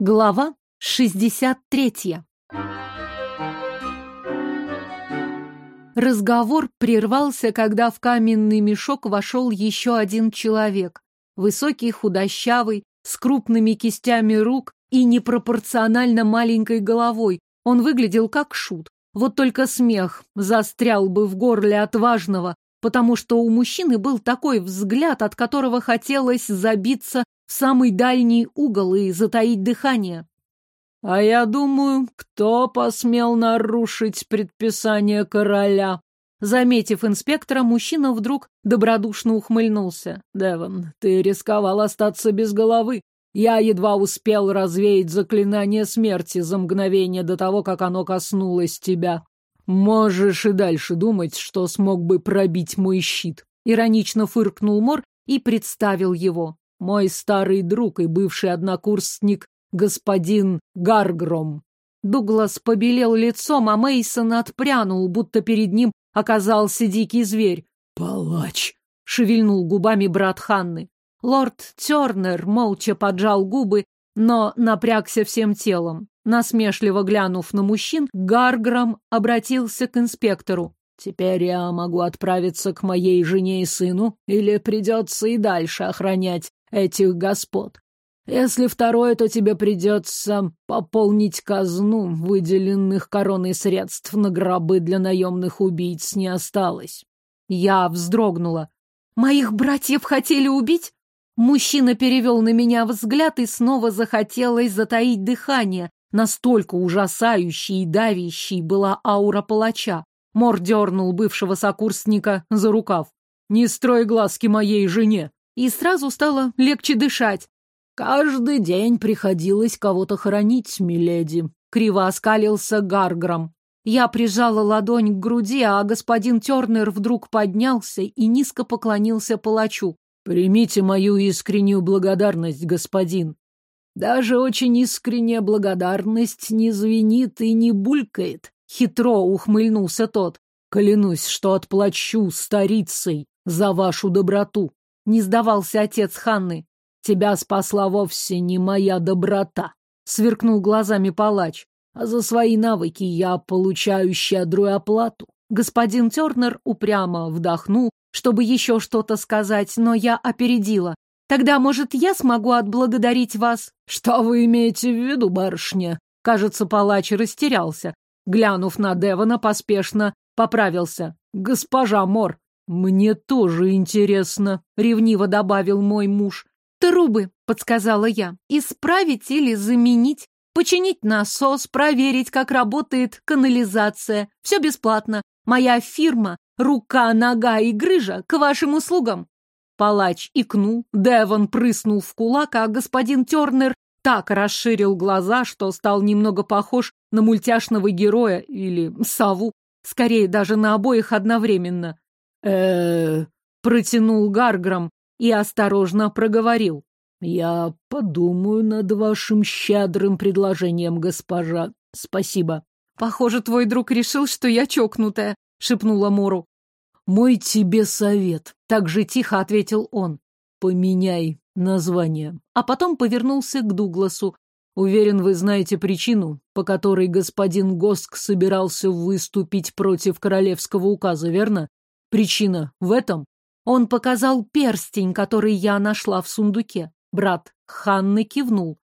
Глава 63. Разговор прервался, когда в каменный мешок вошел еще один человек. Высокий, худощавый, с крупными кистями рук и непропорционально маленькой головой. Он выглядел как шут. Вот только смех застрял бы в горле отважного, потому что у мужчины был такой взгляд, от которого хотелось забиться в самый дальний угол и затаить дыхание. А я думаю, кто посмел нарушить предписание короля? Заметив инспектора, мужчина вдруг добродушно ухмыльнулся. Девон, ты рисковал остаться без головы. Я едва успел развеять заклинание смерти за мгновение до того, как оно коснулось тебя. Можешь и дальше думать, что смог бы пробить мой щит. Иронично фыркнул Мор и представил его. Мой старый друг и бывший однокурсник господин Гаргром. Дуглас побелел лицом, а Мейсон отпрянул, будто перед ним оказался дикий зверь. «Палач!» — шевельнул губами брат Ханны. Лорд Тернер молча поджал губы, но напрягся всем телом. Насмешливо глянув на мужчин, Гаргром обратился к инспектору. «Теперь я могу отправиться к моей жене и сыну, или придется и дальше охранять этих господ. Если второе, то тебе придется пополнить казну, выделенных короной средств на гробы для наемных убийц не осталось. Я вздрогнула. Моих братьев хотели убить? Мужчина перевел на меня взгляд и снова захотелось затаить дыхание. Настолько ужасающей и давящей была аура палача. Мор дернул бывшего сокурсника за рукав. «Не строй глазки моей жене!» И сразу стало легче дышать. Каждый день приходилось кого-то хоронить, миледи. Криво оскалился Гарграм. Я прижала ладонь к груди, а господин Тернер вдруг поднялся и низко поклонился палачу. «Примите мою искреннюю благодарность, господин. Даже очень искренняя благодарность не звенит и не булькает», — хитро ухмыльнулся тот. «Клянусь, что отплачу старицей за вашу доброту». Не сдавался отец Ханны. Тебя спасла вовсе не моя доброта, сверкнул глазами палач. А за свои навыки я получаю щедрую оплату. Господин Тернер упрямо вдохнул, чтобы еще что-то сказать, но я опередила. Тогда, может, я смогу отблагодарить вас? Что вы имеете в виду, барышня? Кажется, палач растерялся. Глянув на Девона, поспешно поправился. Госпожа Мор, «Мне тоже интересно», — ревниво добавил мой муж. «Трубы», — подсказала я, — «исправить или заменить, починить насос, проверить, как работает канализация. Все бесплатно. Моя фирма, рука, нога и грыжа к вашим услугам». Палач икнул, Девон прыснул в кулак, а господин Тернер так расширил глаза, что стал немного похож на мультяшного героя или сову, скорее даже на обоих одновременно э протянул Гарграм и осторожно проговорил. «Я подумаю над вашим щедрым предложением, госпожа. Спасибо». «Похоже, твой друг решил, что я чокнутая», — шепнула Мору. «Мой тебе совет», — так же тихо ответил он. «Поменяй название». А потом повернулся к Дугласу. «Уверен, вы знаете причину, по которой господин Госк собирался выступить против королевского указа, верно?» Причина в этом? Он показал перстень, который я нашла в сундуке. Брат Ханны кивнул.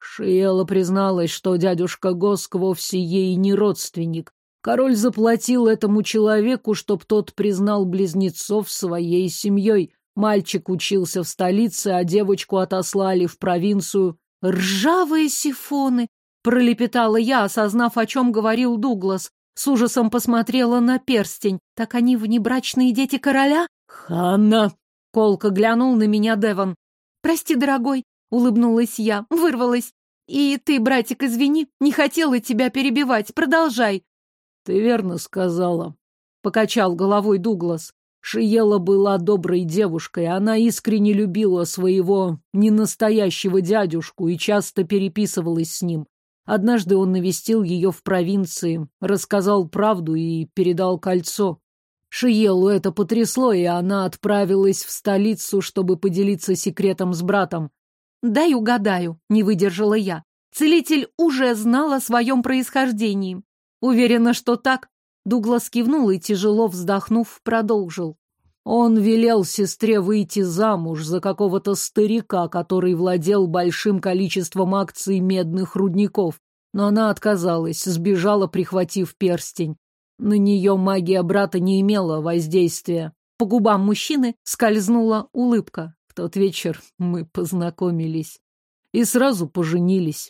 Шиела призналась, что дядюшка Госк вовсе ей не родственник. Король заплатил этому человеку, чтоб тот признал близнецов своей семьей. Мальчик учился в столице, а девочку отослали в провинцию. «Ржавые сифоны!» — пролепетала я, осознав, о чем говорил Дуглас. С ужасом посмотрела на перстень. Так они внебрачные дети короля? Ханна! Колко глянул на меня Деван. Прости, дорогой, улыбнулась я, вырвалась. И ты, братик, извини, не хотела тебя перебивать. Продолжай. Ты верно сказала. Покачал головой Дуглас. Шиела была доброй девушкой, она искренне любила своего ненастоящего дядюшку и часто переписывалась с ним. Однажды он навестил ее в провинции, рассказал правду и передал кольцо. Шиелу это потрясло, и она отправилась в столицу, чтобы поделиться секретом с братом. «Дай угадаю», — не выдержала я. Целитель уже знал о своем происхождении. Уверена, что так. Дуглас кивнул и, тяжело вздохнув, продолжил. Он велел сестре выйти замуж за какого-то старика, который владел большим количеством акций медных рудников. Но она отказалась, сбежала, прихватив перстень. На нее магия брата не имела воздействия. По губам мужчины скользнула улыбка. В тот вечер мы познакомились и сразу поженились.